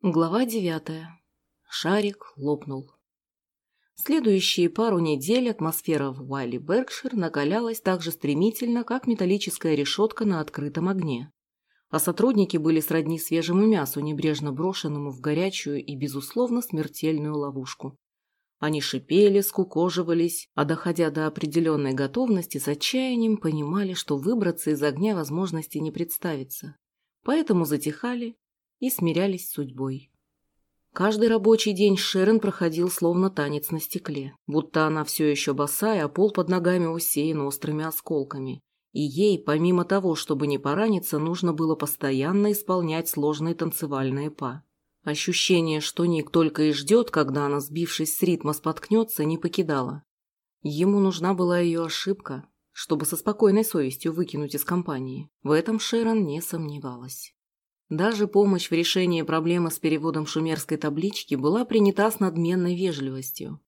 Глава девятая. Шарик лопнул. Следующие пару недель атмосфера в Уайли Беркшир накалялась так же стремительно, как металлическая решетка на открытом огне. А сотрудники были сродни свежему мясу, небрежно брошенному в горячую и, безусловно, смертельную ловушку. Они шипели, скукоживались, а доходя до определенной готовности, с отчаянием понимали, что выбраться из огня возможности не представится. Поэтому затихали и смирялись с судьбой. Каждый рабочий день Шерон проходил словно танец на стекле, будто она все еще босая, а пол под ногами усеян острыми осколками. И ей, помимо того, чтобы не пораниться, нужно было постоянно исполнять сложные танцевальные па. Ощущение, что Ник только и ждет, когда она, сбившись с ритма, споткнется, не покидало. Ему нужна была ее ошибка, чтобы со спокойной совестью выкинуть из компании. В этом Шерон не сомневалась. Даже помощь в решении проблемы с переводом шумерской таблички была принята с надменной вежливостью.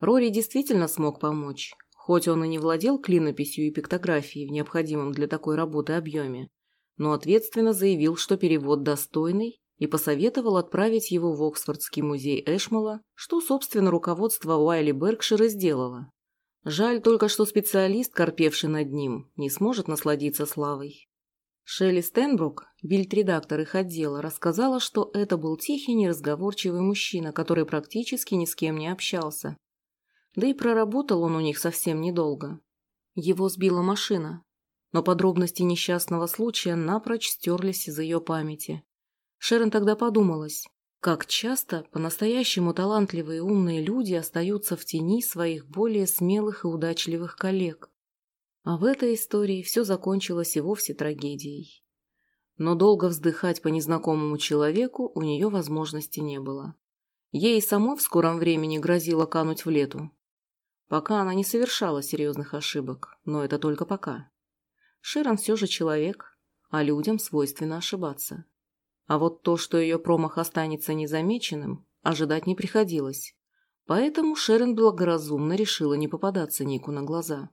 Рори действительно смог помочь, хоть он и не владел клинописью и пиктографией в необходимом для такой работы объеме, но ответственно заявил, что перевод достойный, и посоветовал отправить его в Оксфордский музей Эшмала, что, собственно, руководство Уайли Беркшира сделало. Жаль только, что специалист, корпевший над ним, не сможет насладиться славой. Шелли Стенбрук, бильд-редактор их отдела, рассказала, что это был тихий, неразговорчивый мужчина, который практически ни с кем не общался. Да и проработал он у них совсем недолго. Его сбила машина, но подробности несчастного случая напрочь стерлись из ее памяти. Шерон тогда подумалась, как часто по-настоящему талантливые и умные люди остаются в тени своих более смелых и удачливых коллег. А в этой истории все закончилось и вовсе трагедией. Но долго вздыхать по незнакомому человеку у нее возможности не было. Ей самой в скором времени грозило кануть в лету. Пока она не совершала серьезных ошибок, но это только пока. Широн все же человек, а людям свойственно ошибаться. А вот то, что ее промах останется незамеченным, ожидать не приходилось. Поэтому Шерон благоразумно решила не попадаться Нику на глаза.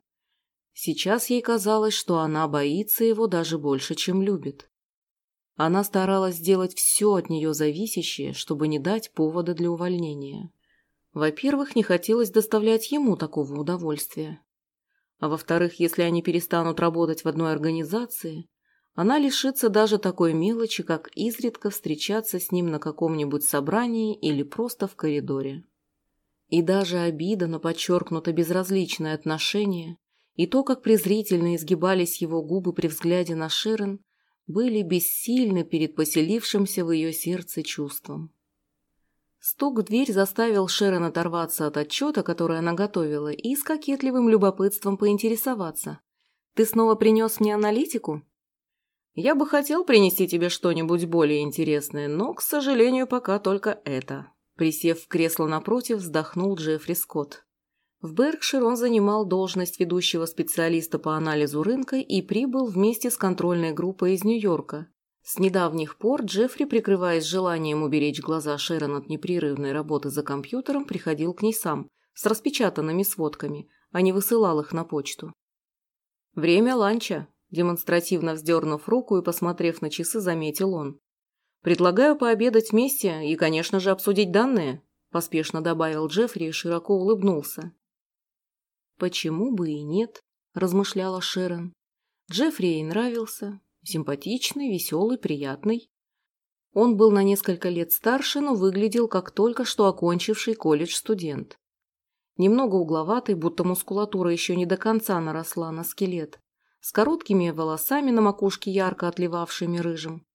Сейчас ей казалось, что она боится его даже больше, чем любит. Она старалась сделать все от нее зависящее, чтобы не дать повода для увольнения. Во-первых, не хотелось доставлять ему такого удовольствия. А во-вторых, если они перестанут работать в одной организации, она лишится даже такой мелочи, как изредка встречаться с ним на каком-нибудь собрании или просто в коридоре. И даже обида на подчеркнуто безразличное отношение и то, как презрительно изгибались его губы при взгляде на Шерон, были бессильны перед поселившимся в ее сердце чувством. Стук в дверь заставил Шерон оторваться от отчета, который она готовила, и с кокетливым любопытством поинтересоваться. «Ты снова принес мне аналитику?» «Я бы хотел принести тебе что-нибудь более интересное, но, к сожалению, пока только это». Присев в кресло напротив, вздохнул Джеффри Скотт. В Беркшир он занимал должность ведущего специалиста по анализу рынка и прибыл вместе с контрольной группой из Нью-Йорка. С недавних пор Джеффри, прикрываясь желанием уберечь глаза Шерон от непрерывной работы за компьютером, приходил к ней сам, с распечатанными сводками, а не высылал их на почту. «Время ланча», – демонстративно вздернув руку и посмотрев на часы, заметил он. «Предлагаю пообедать вместе и, конечно же, обсудить данные», – поспешно добавил Джеффри и широко улыбнулся. «Почему бы и нет?» – размышляла Шерон. Джеффри ей нравился. Симпатичный, веселый, приятный. Он был на несколько лет старше, но выглядел как только что окончивший колледж студент. Немного угловатый, будто мускулатура еще не до конца наросла на скелет, с короткими волосами на макушке ярко отливавшими рыжим,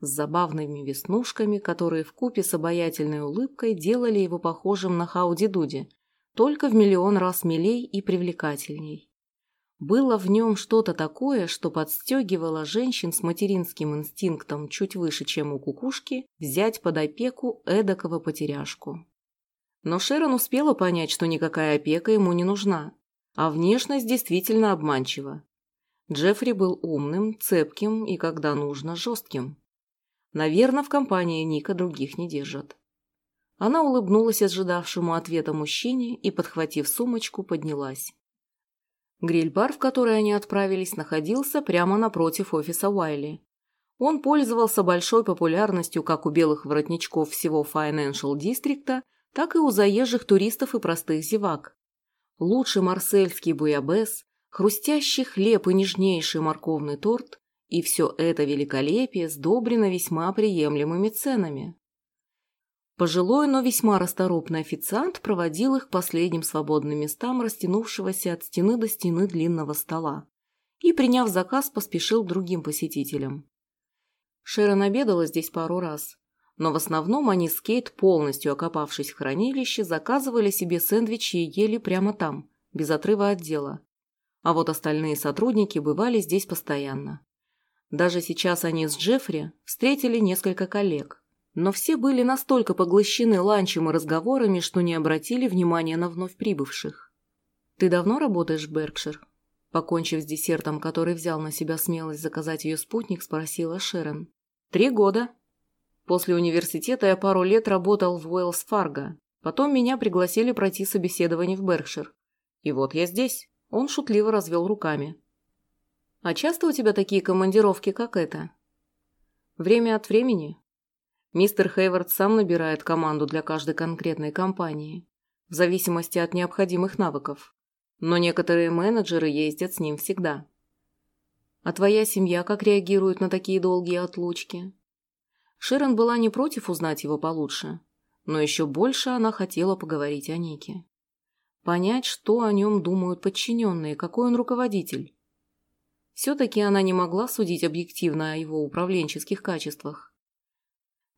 с забавными веснушками, которые в купе с обаятельной улыбкой делали его похожим на Хауди Дуди, только в миллион раз милей и привлекательней. Было в нем что-то такое, что подстегивало женщин с материнским инстинктом чуть выше, чем у кукушки, взять под опеку эдакого потеряшку. Но Шерон успела понять, что никакая опека ему не нужна, а внешность действительно обманчива. Джеффри был умным, цепким и, когда нужно, жестким. Наверное, в компании Ника других не держат. Она улыбнулась ожидавшему ответа мужчине и, подхватив сумочку, поднялась. Гриль-бар, в который они отправились, находился прямо напротив офиса Уайли. Он пользовался большой популярностью как у белых воротничков всего Financial District, так и у заезжих туристов и простых зевак. Лучший марсельский буябес, хрустящий хлеб и нежнейший морковный торт, и все это великолепие сдобрено весьма приемлемыми ценами. Пожилой, но весьма расторопный официант проводил их последним свободным местам растянувшегося от стены до стены длинного стола и, приняв заказ, поспешил к другим посетителям. Шерон обедала здесь пару раз, но в основном они с Кейт, полностью окопавшись в хранилище, заказывали себе сэндвичи и ели прямо там, без отрыва от дела. А вот остальные сотрудники бывали здесь постоянно. Даже сейчас они с Джеффри встретили несколько коллег, но все были настолько поглощены ланчем и разговорами, что не обратили внимания на вновь прибывших. «Ты давно работаешь в Беркшир?» Покончив с десертом, который взял на себя смелость заказать ее спутник, спросила Шерон. «Три года», После университета я пару лет работал в Уэллс Фарго. Потом меня пригласили пройти собеседование в Беркшир. И вот я здесь. Он шутливо развел руками. «А часто у тебя такие командировки, как это?» «Время от времени. Мистер Хейвард сам набирает команду для каждой конкретной компании, в зависимости от необходимых навыков. Но некоторые менеджеры ездят с ним всегда». «А твоя семья как реагирует на такие долгие отлучки?» Шерон была не против узнать его получше, но еще больше она хотела поговорить о Нике. Понять, что о нем думают подчиненные, какой он руководитель. Все-таки она не могла судить объективно о его управленческих качествах.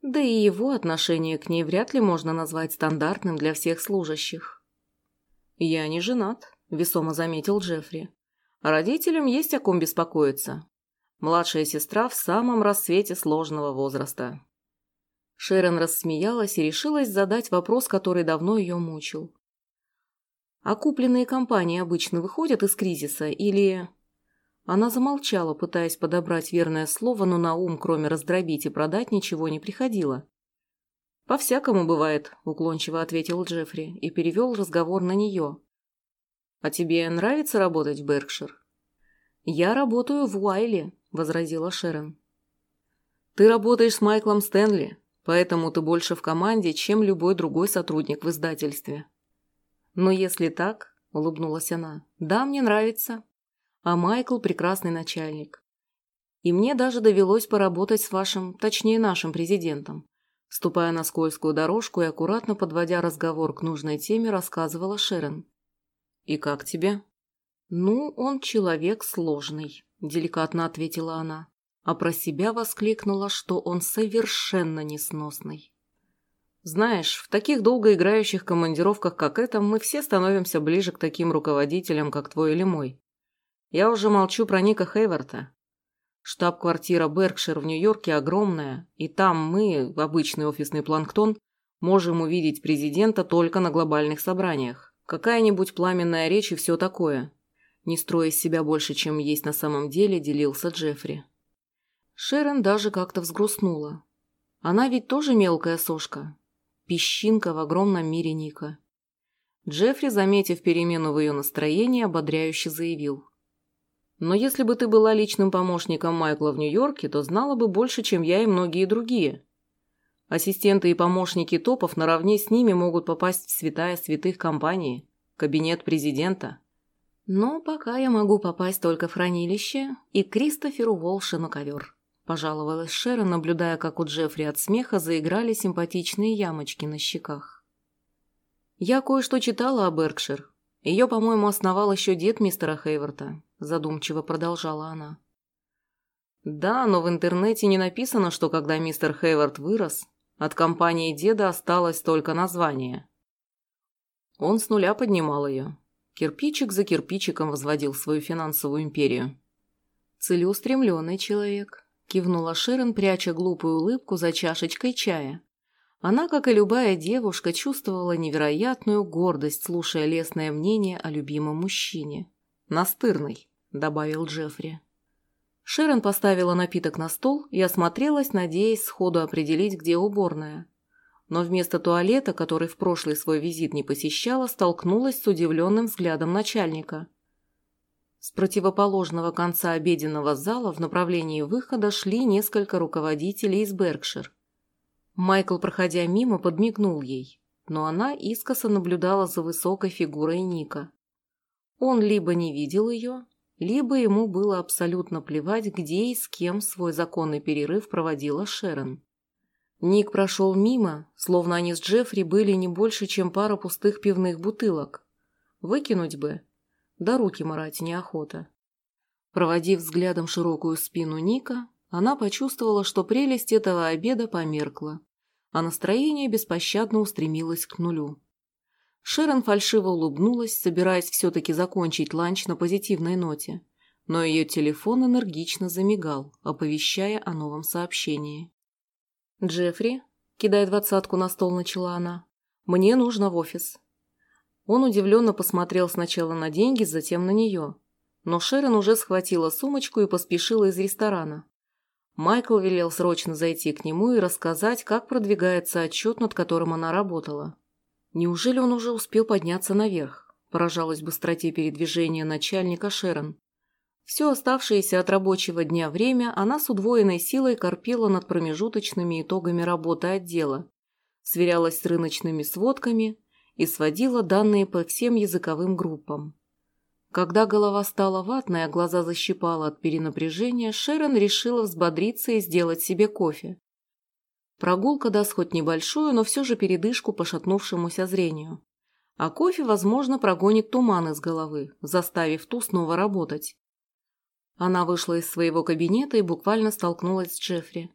Да и его отношение к ней вряд ли можно назвать стандартным для всех служащих. «Я не женат», – весомо заметил Джеффри. «Родителям есть о ком беспокоиться. Младшая сестра в самом рассвете сложного возраста. Шерон рассмеялась и решилась задать вопрос, который давно ее мучил. «А купленные компании обычно выходят из кризиса или...» Она замолчала, пытаясь подобрать верное слово, но на ум, кроме раздробить и продать, ничего не приходило. «По-всякому бывает», – уклончиво ответил Джеффри и перевел разговор на нее. «А тебе нравится работать в Беркшир?» «Я работаю в Уайле», – возразила Шерон. «Ты работаешь с Майклом Стэнли, поэтому ты больше в команде, чем любой другой сотрудник в издательстве». «Но если так», – улыбнулась она, – «да, мне нравится. А Майкл – прекрасный начальник. И мне даже довелось поработать с вашим, точнее нашим президентом». Ступая на скользкую дорожку и аккуратно подводя разговор к нужной теме, рассказывала Шерон. «И как тебе?» «Ну, он человек сложный», деликатно ответила она, а про себя воскликнула, что он совершенно несносный. Знаешь, в таких долгоиграющих командировках, как эта, мы все становимся ближе к таким руководителям, как твой или мой. Я уже молчу про Ника Хейварта. Штаб-квартира Беркшир в Нью-Йорке огромная, и там мы, обычный офисный планктон, можем увидеть президента только на глобальных собраниях. Какая-нибудь пламенная речь и все такое не строя себя больше, чем есть на самом деле, делился Джеффри. Шерон даже как-то взгрустнула. Она ведь тоже мелкая сошка. Песчинка в огромном мире Ника. Джеффри, заметив перемену в ее настроении, ободряюще заявил. «Но если бы ты была личным помощником Майкла в Нью-Йорке, то знала бы больше, чем я и многие другие. Ассистенты и помощники топов наравне с ними могут попасть в святая святых компании, кабинет президента». Но пока я могу попасть только в хранилище и Кристоферу Волше на ковер. Пожаловалась Шера, наблюдая, как у Джеффри от смеха заиграли симпатичные ямочки на щеках. «Я кое-что читала о Беркшир. Ее, по-моему, основал еще дед мистера Хейворта», задумчиво продолжала она. «Да, но в интернете не написано, что когда мистер Хейвард вырос, от компании деда осталось только название. Он с нуля поднимал ее, Кирпичик за кирпичиком возводил свою финансовую империю. «Целеустремленный человек», – кивнула Шерон, пряча глупую улыбку за чашечкой чая. Она, как и любая девушка, чувствовала невероятную гордость, слушая лестное мнение о любимом мужчине. «Настырный», – добавил Джеффри. Шерон поставила напиток на стол и осмотрелась, надеясь сходу определить, где уборная но вместо туалета, который в прошлый свой визит не посещала, столкнулась с удивленным взглядом начальника. С противоположного конца обеденного зала в направлении выхода шли несколько руководителей из Беркшир. Майкл, проходя мимо, подмигнул ей, но она искоса наблюдала за высокой фигурой Ника. Он либо не видел ее, либо ему было абсолютно плевать, где и с кем свой законный перерыв проводила Шерон. Ник прошел мимо, словно они с Джеффри были не больше, чем пара пустых пивных бутылок. Выкинуть бы, да руки марать неохота. Проводив взглядом широкую спину Ника, она почувствовала, что прелесть этого обеда померкла, а настроение беспощадно устремилось к нулю. Шерон фальшиво улыбнулась, собираясь все-таки закончить ланч на позитивной ноте, но ее телефон энергично замигал, оповещая о новом сообщении. «Джеффри», – кидая двадцатку на стол, начала она, – «мне нужно в офис. Он удивленно посмотрел сначала на деньги, затем на нее. Но Шерон уже схватила сумочку и поспешила из ресторана. Майкл велел срочно зайти к нему и рассказать, как продвигается отчет, над которым она работала. Неужели он уже успел подняться наверх? Поражалась быстроте передвижения начальника Шерон. Все оставшееся от рабочего дня время она с удвоенной силой корпела над промежуточными итогами работы отдела, сверялась с рыночными сводками, и сводила данные по всем языковым группам. Когда голова стала ватной, а глаза защипала от перенапряжения, Шерон решила взбодриться и сделать себе кофе. Прогулка даст хоть небольшую, но все же передышку пошатнувшемуся зрению. А кофе, возможно, прогонит туман из головы, заставив ту снова работать. Она вышла из своего кабинета и буквально столкнулась с Джеффри.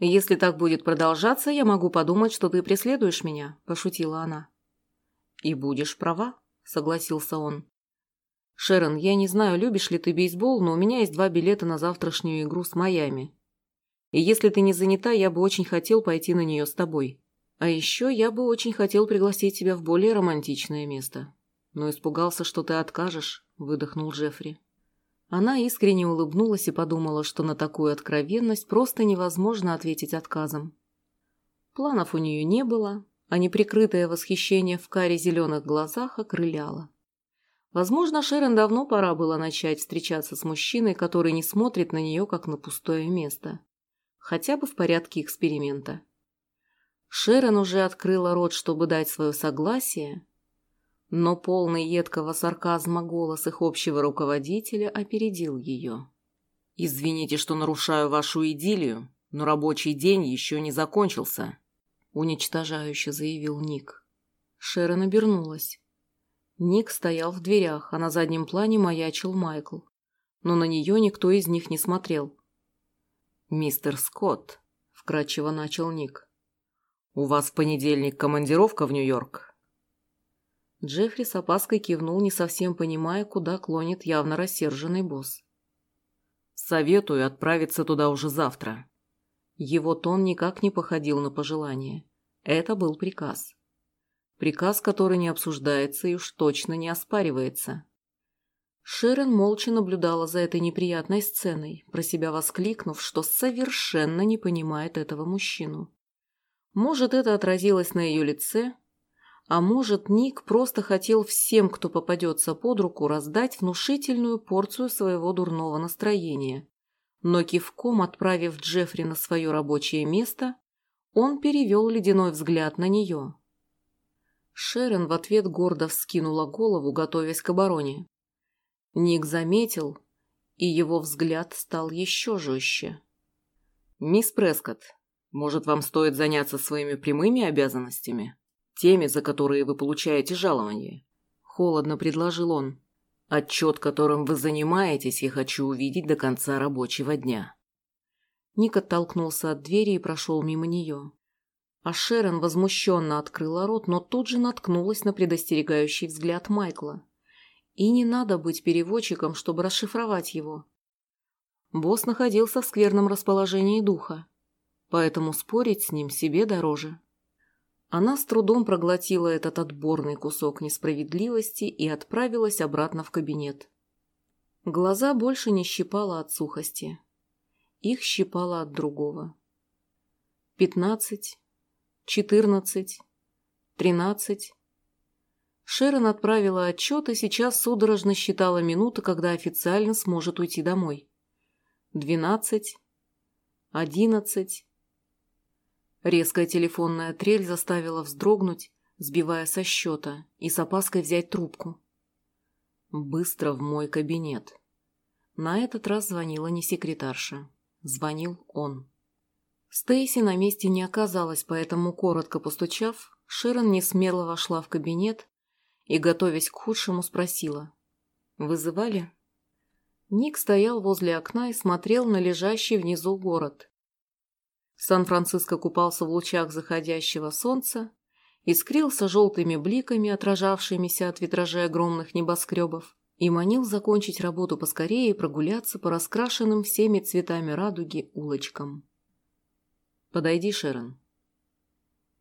«Если так будет продолжаться, я могу подумать, что ты преследуешь меня», – пошутила она. «И будешь права», — согласился он. «Шерон, я не знаю, любишь ли ты бейсбол, но у меня есть два билета на завтрашнюю игру с Майами. И если ты не занята, я бы очень хотел пойти на нее с тобой. А еще я бы очень хотел пригласить тебя в более романтичное место. Но испугался, что ты откажешь», — выдохнул Джеффри. Она искренне улыбнулась и подумала, что на такую откровенность просто невозможно ответить отказом. Планов у нее не было, а неприкрытое восхищение в каре зеленых глазах окрыляло. Возможно, Шерон давно пора было начать встречаться с мужчиной, который не смотрит на нее, как на пустое место. Хотя бы в порядке эксперимента. Шерон уже открыла рот, чтобы дать свое согласие, но полный едкого сарказма голос их общего руководителя опередил ее. «Извините, что нарушаю вашу идиллию, но рабочий день еще не закончился», уничтожающе заявил Ник. Шерон обернулась. Ник стоял в дверях, а на заднем плане маячил Майкл. Но на нее никто из них не смотрел. «Мистер Скотт», — вкратчиво начал Ник, — «у вас в понедельник командировка в Нью-Йорк?» Джеффри с опаской кивнул, не совсем понимая, куда клонит явно рассерженный босс. «Советую отправиться туда уже завтра», его тон никак не походил на пожелание. Это был приказ. Приказ, который не обсуждается и уж точно не оспаривается. Шерон молча наблюдала за этой неприятной сценой, про себя воскликнув, что совершенно не понимает этого мужчину. Может, это отразилось на ее лице, а может, Ник просто хотел всем, кто попадется под руку, раздать внушительную порцию своего дурного настроения но кивком отправив Джеффри на свое рабочее место, он перевел ледяной взгляд на нее. Шерон в ответ гордо вскинула голову, готовясь к обороне. Ник заметил, и его взгляд стал еще жестче. «Мисс Прескотт, может, вам стоит заняться своими прямыми обязанностями? Теми, за которые вы получаете жалование?» Холодно предложил он. Отчет, которым вы занимаетесь, я хочу увидеть до конца рабочего дня». Ник оттолкнулся от двери и прошел мимо нее. А Шерон возмущенно открыла рот, но тут же наткнулась на предостерегающий взгляд Майкла. И не надо быть переводчиком, чтобы расшифровать его. Босс находился в скверном расположении духа, поэтому спорить с ним себе дороже. Она с трудом проглотила этот отборный кусок несправедливости и отправилась обратно в кабинет. Глаза больше не щипала от сухости. Их щипала от другого. Пятнадцать, четырнадцать, тринадцать. Шерон отправила отчет и сейчас судорожно считала минуты, когда официально сможет уйти домой. Двенадцать. Одиннадцать. Резкая телефонная трель заставила вздрогнуть, сбивая со счета, и с опаской взять трубку. Быстро в мой кабинет. На этот раз звонила не секретарша. Звонил он. Стейси на месте не оказалась, поэтому, коротко постучав, Широн несмело вошла в кабинет и, готовясь к худшему, спросила. «Вызывали?» Ник стоял возле окна и смотрел на лежащий внизу город. Сан-Франциско купался в лучах заходящего солнца, искрился желтыми бликами, отражавшимися от витражей огромных небоскребов, и манил закончить работу поскорее и прогуляться по раскрашенным всеми цветами радуги улочкам. «Подойди, Шерон».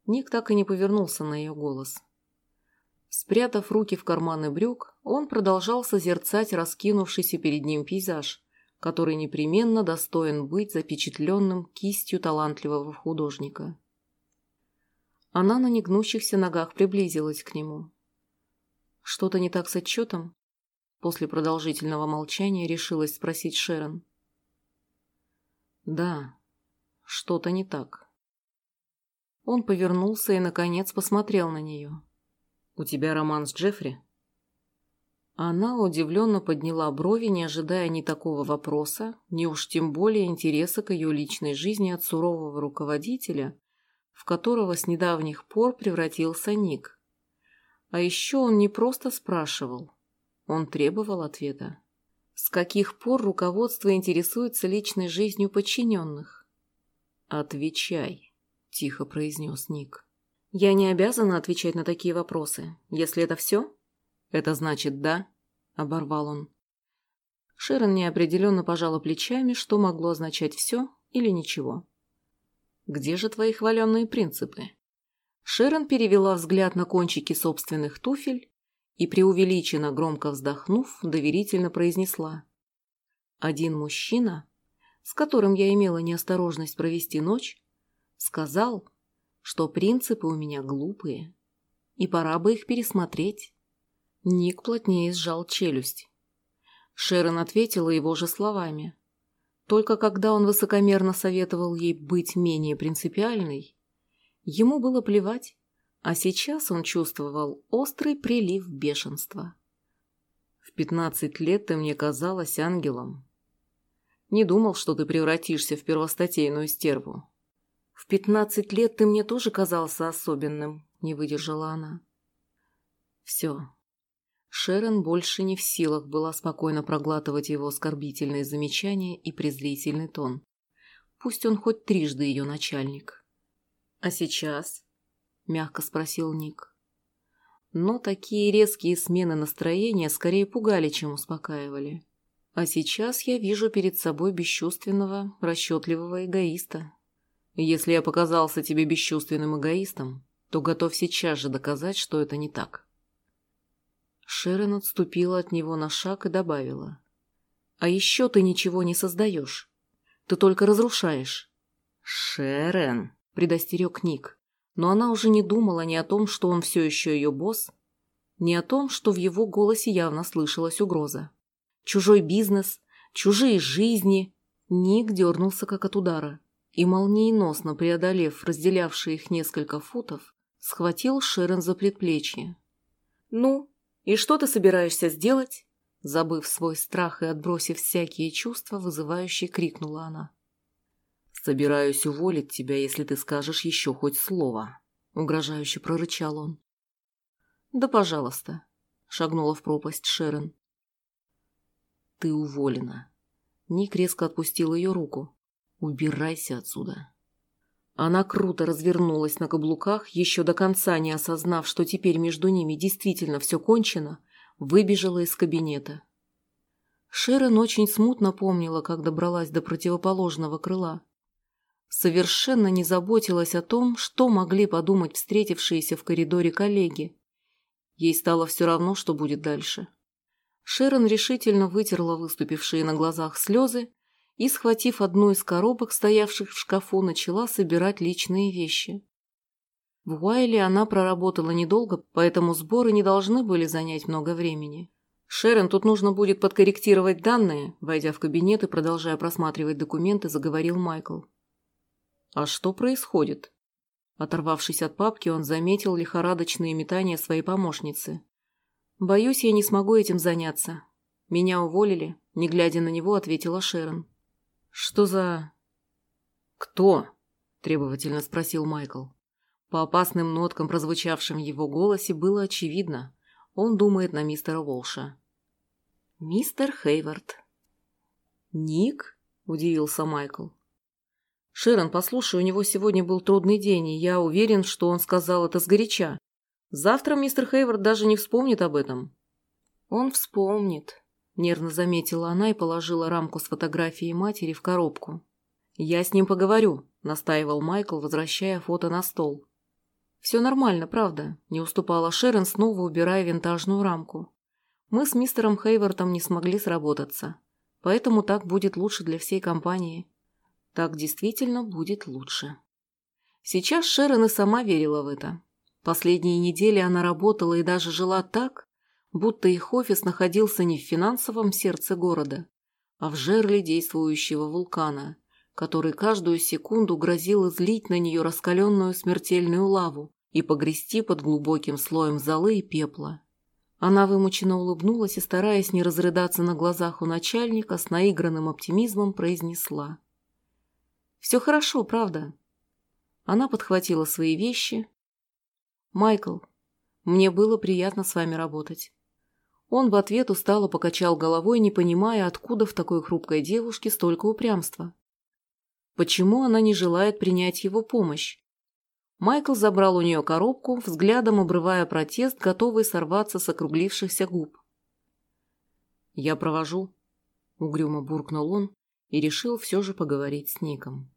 Ник так и не повернулся на ее голос. Спрятав руки в карманы брюк, он продолжал созерцать раскинувшийся перед ним пейзаж, который непременно достоин быть запечатленным кистью талантливого художника. Она на негнущихся ногах приблизилась к нему. «Что-то не так с отчетом?» После продолжительного молчания решилась спросить Шерон. «Да, что-то не так». Он повернулся и, наконец, посмотрел на нее. «У тебя роман с Джеффри?» Она удивленно подняла брови, не ожидая ни такого вопроса, ни уж тем более интереса к ее личной жизни от сурового руководителя, в которого с недавних пор превратился Ник. А еще он не просто спрашивал, он требовал ответа. С каких пор руководство интересуется личной жизнью подчиненных? «Отвечай», – тихо произнес Ник. «Я не обязана отвечать на такие вопросы. Если это все?» «Это значит да», — оборвал он. Широн неопределенно пожала плечами, что могло означать все или ничего. «Где же твои хваленные принципы?» Широн перевела взгляд на кончики собственных туфель и, преувеличенно громко вздохнув, доверительно произнесла. «Один мужчина, с которым я имела неосторожность провести ночь, сказал, что принципы у меня глупые, и пора бы их пересмотреть. Ник плотнее сжал челюсть. Шерон ответила его же словами. Только когда он высокомерно советовал ей быть менее принципиальной, ему было плевать, а сейчас он чувствовал острый прилив бешенства. «В пятнадцать лет ты мне казалась ангелом. Не думал, что ты превратишься в первостатейную стерву. «В пятнадцать лет ты мне тоже казался особенным», — не выдержала она. «Все». Шерон больше не в силах была спокойно проглатывать его оскорбительные замечания и презрительный тон. Пусть он хоть трижды ее начальник. «А сейчас?» — мягко спросил Ник. Но такие резкие смены настроения скорее пугали, чем успокаивали. А сейчас я вижу перед собой бесчувственного, расчетливого эгоиста, если я показался тебе бесчувственным эгоистом, то готов сейчас же доказать, что это не так. Шерон отступила от него на шаг и добавила. «А еще ты ничего не создаешь. Ты только разрушаешь». «Шерон», — предостерег Ник, но она уже не думала ни о том, что он все еще ее босс, ни о том, что в его голосе явно слышалась угроза. Чужой бизнес, чужие жизни. Ник дернулся как от удара и, молниеносно преодолев разделявшие их несколько футов, схватил Шерон за предплечье. «Ну, и что ты собираешься сделать?» Забыв свой страх и отбросив всякие чувства, вызывающе крикнула она. «Собираюсь уволить тебя, если ты скажешь еще хоть слово», — угрожающе прорычал он. «Да, пожалуйста», — шагнула в пропасть Шерон. «Ты уволена». Ник резко отпустил ее руку. Убирайся отсюда. Она круто развернулась на каблуках, еще до конца не осознав, что теперь между ними действительно все кончено, выбежала из кабинета. Шерон очень смутно помнила, как добралась до противоположного крыла. Совершенно не заботилась о том, что могли подумать встретившиеся в коридоре коллеги. Ей стало все равно, что будет дальше. Шерон решительно вытерла выступившие на глазах слезы и, схватив одну из коробок, стоявших в шкафу, начала собирать личные вещи. В Уайле она проработала недолго, поэтому сборы не должны были занять много времени. «Шерон, тут нужно будет подкорректировать данные», войдя в кабинет и продолжая просматривать документы, заговорил Майкл. «А что происходит?» Оторвавшись от папки, он заметил лихорадочные метания своей помощницы. «Боюсь, я не смогу этим заняться. Меня уволили», – не глядя на него, ответила Шерон. «Что за...» «Кто?» – требовательно спросил Майкл. По опасным ноткам, прозвучавшим в его голосе, было очевидно. Он думает на мистера Волша. «Мистер Хейвард». «Ник?» – удивился Майкл. «Шерон, послушай, у него сегодня был трудный день, и я уверен, что он сказал это сгоряча. Завтра мистер Хейвард даже не вспомнит об этом». «Он вспомнит», – нервно заметила она и положила рамку с фотографией матери в коробку. «Я с ним поговорю», – настаивал Майкл, возвращая фото на стол. «Все нормально, правда», – не уступала Шерон, снова убирая винтажную рамку. «Мы с мистером Хейвартом не смогли сработаться, поэтому так будет лучше для всей компании». Так действительно будет лучше. Сейчас Шерон и сама верила в это. Последние недели она работала и даже жила так, будто их офис находился не в финансовом сердце города, а в жерле действующего вулкана, который каждую секунду грозил излить на нее раскаленную смертельную лаву и погрести под глубоким слоем золы и пепла. Она вымученно улыбнулась и, стараясь не разрыдаться на глазах у начальника, с наигранным оптимизмом произнесла. «Все хорошо, правда?» Она подхватила свои вещи. «Майкл, мне было приятно с вами работать». Он в ответ устало покачал головой, не понимая, откуда в такой хрупкой девушке столько упрямства. Почему она не желает принять его помощь? Майкл забрал у нее коробку, взглядом обрывая протест, готовый сорваться с округлившихся губ. «Я провожу», — угрюмо буркнул он и решил все же поговорить с Ником.